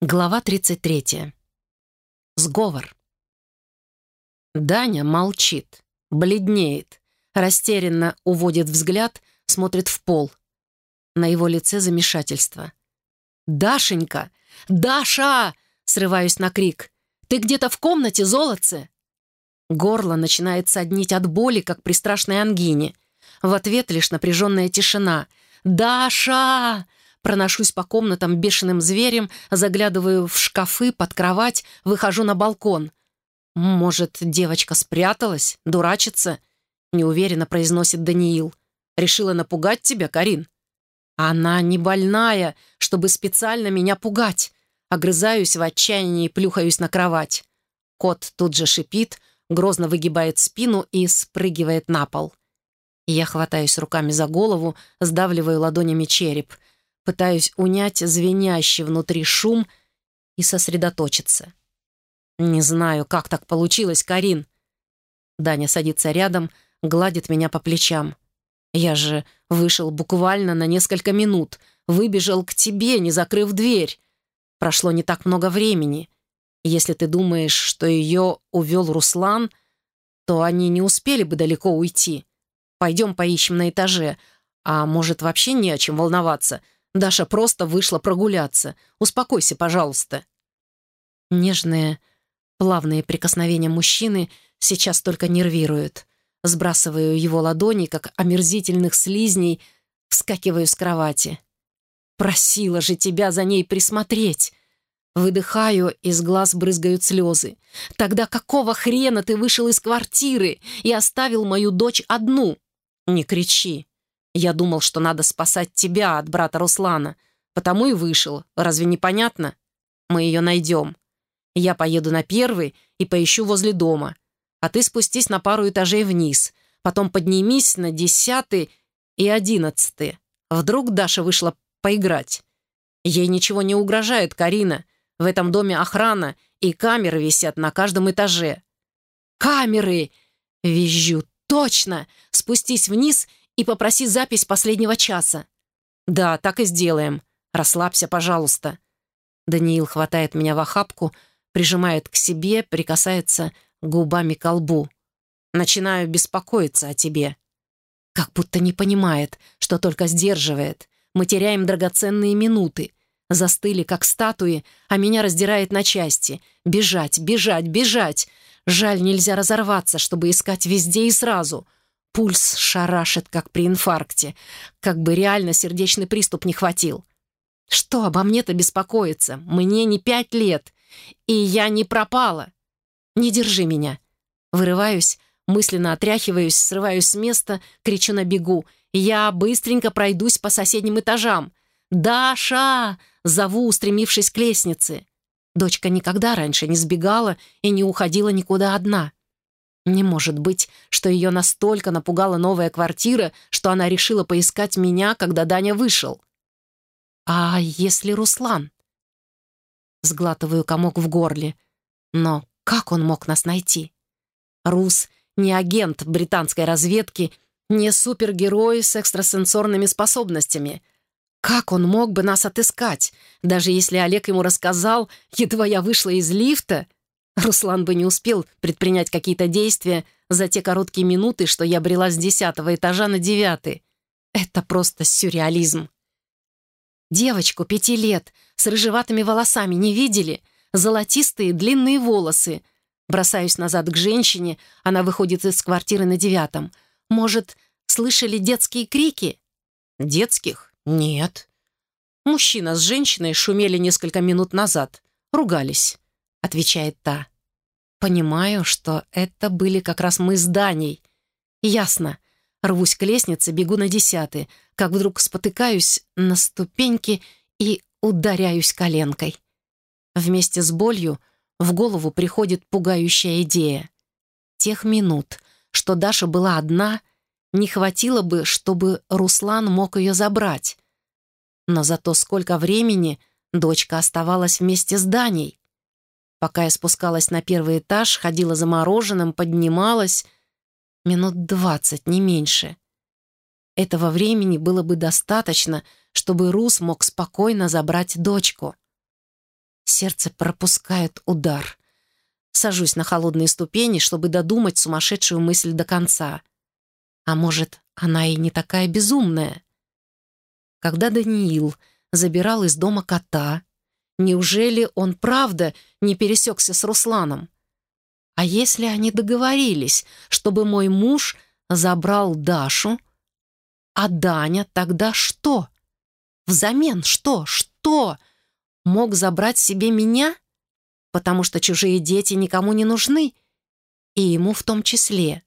Глава 33. Сговор. Даня молчит, бледнеет, растерянно уводит взгляд, смотрит в пол. На его лице замешательство. «Дашенька! Даша!» — срываюсь на крик. «Ты где-то в комнате, золотце?» Горло начинает соднить от боли, как при страшной ангине. В ответ лишь напряженная тишина. «Даша!» Проношусь по комнатам бешеным зверем, заглядываю в шкафы, под кровать, выхожу на балкон. «Может, девочка спряталась, дурачится?» Неуверенно произносит Даниил. «Решила напугать тебя, Карин?» «Она не больная, чтобы специально меня пугать». Огрызаюсь в отчаянии и плюхаюсь на кровать. Кот тут же шипит, грозно выгибает спину и спрыгивает на пол. Я хватаюсь руками за голову, сдавливаю ладонями череп — пытаюсь унять звенящий внутри шум и сосредоточиться. «Не знаю, как так получилось, Карин». Даня садится рядом, гладит меня по плечам. «Я же вышел буквально на несколько минут, выбежал к тебе, не закрыв дверь. Прошло не так много времени. Если ты думаешь, что ее увел Руслан, то они не успели бы далеко уйти. Пойдем поищем на этаже, а может, вообще не о чем волноваться. Даша просто вышла прогуляться. Успокойся, пожалуйста». Нежные, плавные прикосновения мужчины сейчас только нервируют. Сбрасываю его ладони, как омерзительных слизней, вскакиваю с кровати. «Просила же тебя за ней присмотреть!» Выдыхаю, из глаз брызгают слезы. «Тогда какого хрена ты вышел из квартиры и оставил мою дочь одну?» «Не кричи. Я думал, что надо спасать тебя от брата Руслана, потому и вышел. Разве не понятно? Мы ее найдем. Я поеду на первый и поищу возле дома. А ты спустись на пару этажей вниз. Потом поднимись на десятый и одиннадцатый. Вдруг Даша вышла поиграть. Ей ничего не угрожает, Карина. В этом доме охрана, и камеры висят на каждом этаже. «Камеры!» — визжу. «Точно! Спустись вниз и попроси запись последнего часа». «Да, так и сделаем. Расслабься, пожалуйста». Даниил хватает меня в охапку, прижимает к себе, прикасается губами к лбу. «Начинаю беспокоиться о тебе». Как будто не понимает, что только сдерживает. Мы теряем драгоценные минуты. Застыли, как статуи, а меня раздирает на части. Бежать, бежать, бежать. Жаль, нельзя разорваться, чтобы искать везде и сразу — Пульс шарашит, как при инфаркте. Как бы реально сердечный приступ не хватил. Что обо мне-то беспокоиться? Мне не пять лет. И я не пропала. Не держи меня. Вырываюсь, мысленно отряхиваюсь, срываюсь с места, кричу на бегу. Я быстренько пройдусь по соседним этажам. «Даша!» — зову, устремившись к лестнице. Дочка никогда раньше не сбегала и не уходила никуда одна. Не может быть, что ее настолько напугала новая квартира, что она решила поискать меня, когда Даня вышел. А если Руслан? Сглатываю комок в горле. Но как он мог нас найти? Рус не агент британской разведки, не супергерой с экстрасенсорными способностями. Как он мог бы нас отыскать, даже если Олег ему рассказал, едва я вышла из лифта — Руслан бы не успел предпринять какие-то действия за те короткие минуты, что я брела с десятого этажа на девятый. Это просто сюрреализм. Девочку пяти лет с рыжеватыми волосами не видели? Золотистые длинные волосы. Бросаюсь назад к женщине, она выходит из квартиры на девятом. Может, слышали детские крики? Детских? Нет. Мужчина с женщиной шумели несколько минут назад. Ругались. — отвечает та. «Понимаю, что это были как раз мы с Даней. Ясно. Рвусь к лестнице, бегу на десятый, как вдруг спотыкаюсь на ступеньки и ударяюсь коленкой. Вместе с болью в голову приходит пугающая идея. Тех минут, что Даша была одна, не хватило бы, чтобы Руслан мог ее забрать. Но зато сколько времени дочка оставалась вместе с Даней. Пока я спускалась на первый этаж, ходила за мороженым, поднималась. Минут двадцать, не меньше. Этого времени было бы достаточно, чтобы Рус мог спокойно забрать дочку. Сердце пропускает удар. Сажусь на холодные ступени, чтобы додумать сумасшедшую мысль до конца. А может, она и не такая безумная? Когда Даниил забирал из дома кота, неужели он правда не пересекся с Русланом? А если они договорились, чтобы мой муж забрал Дашу, а Даня тогда что? Взамен что? Что? Мог забрать себе меня? Потому что чужие дети никому не нужны, и ему в том числе.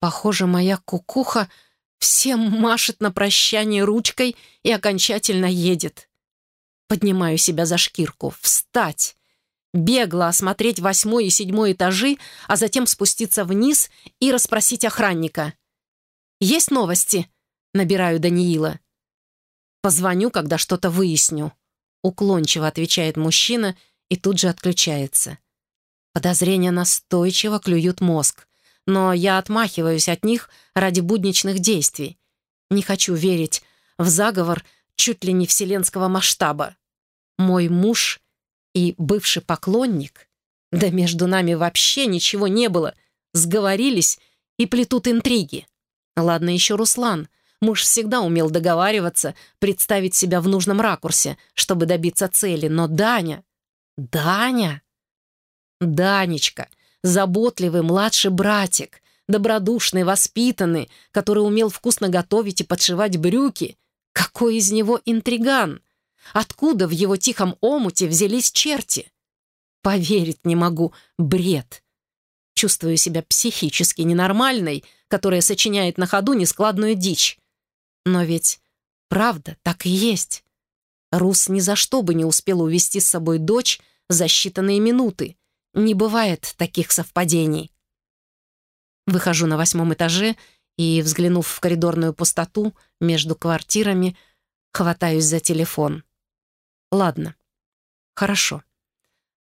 Похоже, моя кукуха всем машет на прощание ручкой и окончательно едет. Поднимаю себя за шкирку. Встать! Бегло осмотреть восьмой и седьмой этажи, а затем спуститься вниз и расспросить охранника. «Есть новости?» — набираю Даниила. «Позвоню, когда что-то выясню», — уклончиво отвечает мужчина и тут же отключается. Подозрения настойчиво клюют мозг, но я отмахиваюсь от них ради будничных действий. Не хочу верить в заговор чуть ли не вселенского масштаба. Мой муж и бывший поклонник, да между нами вообще ничего не было, сговорились и плетут интриги. Ладно еще Руслан. Муж всегда умел договариваться, представить себя в нужном ракурсе, чтобы добиться цели. Но Даня... Даня... Данечка, заботливый младший братик, добродушный, воспитанный, который умел вкусно готовить и подшивать брюки. Какой из него интриган? Откуда в его тихом омуте взялись черти? Поверить не могу. Бред. Чувствую себя психически ненормальной, которая сочиняет на ходу нескладную дичь. Но ведь правда так и есть. Рус ни за что бы не успел увести с собой дочь за считанные минуты. Не бывает таких совпадений. Выхожу на восьмом этаже и, взглянув в коридорную пустоту между квартирами, хватаюсь за телефон. Ладно, хорошо.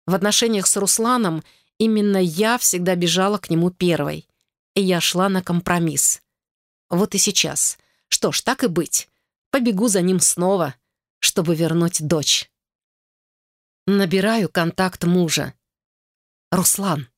В отношениях с Русланом именно я всегда бежала к нему первой, и я шла на компромисс. Вот и сейчас. Что ж, так и быть. Побегу за ним снова, чтобы вернуть дочь. Набираю контакт мужа. «Руслан,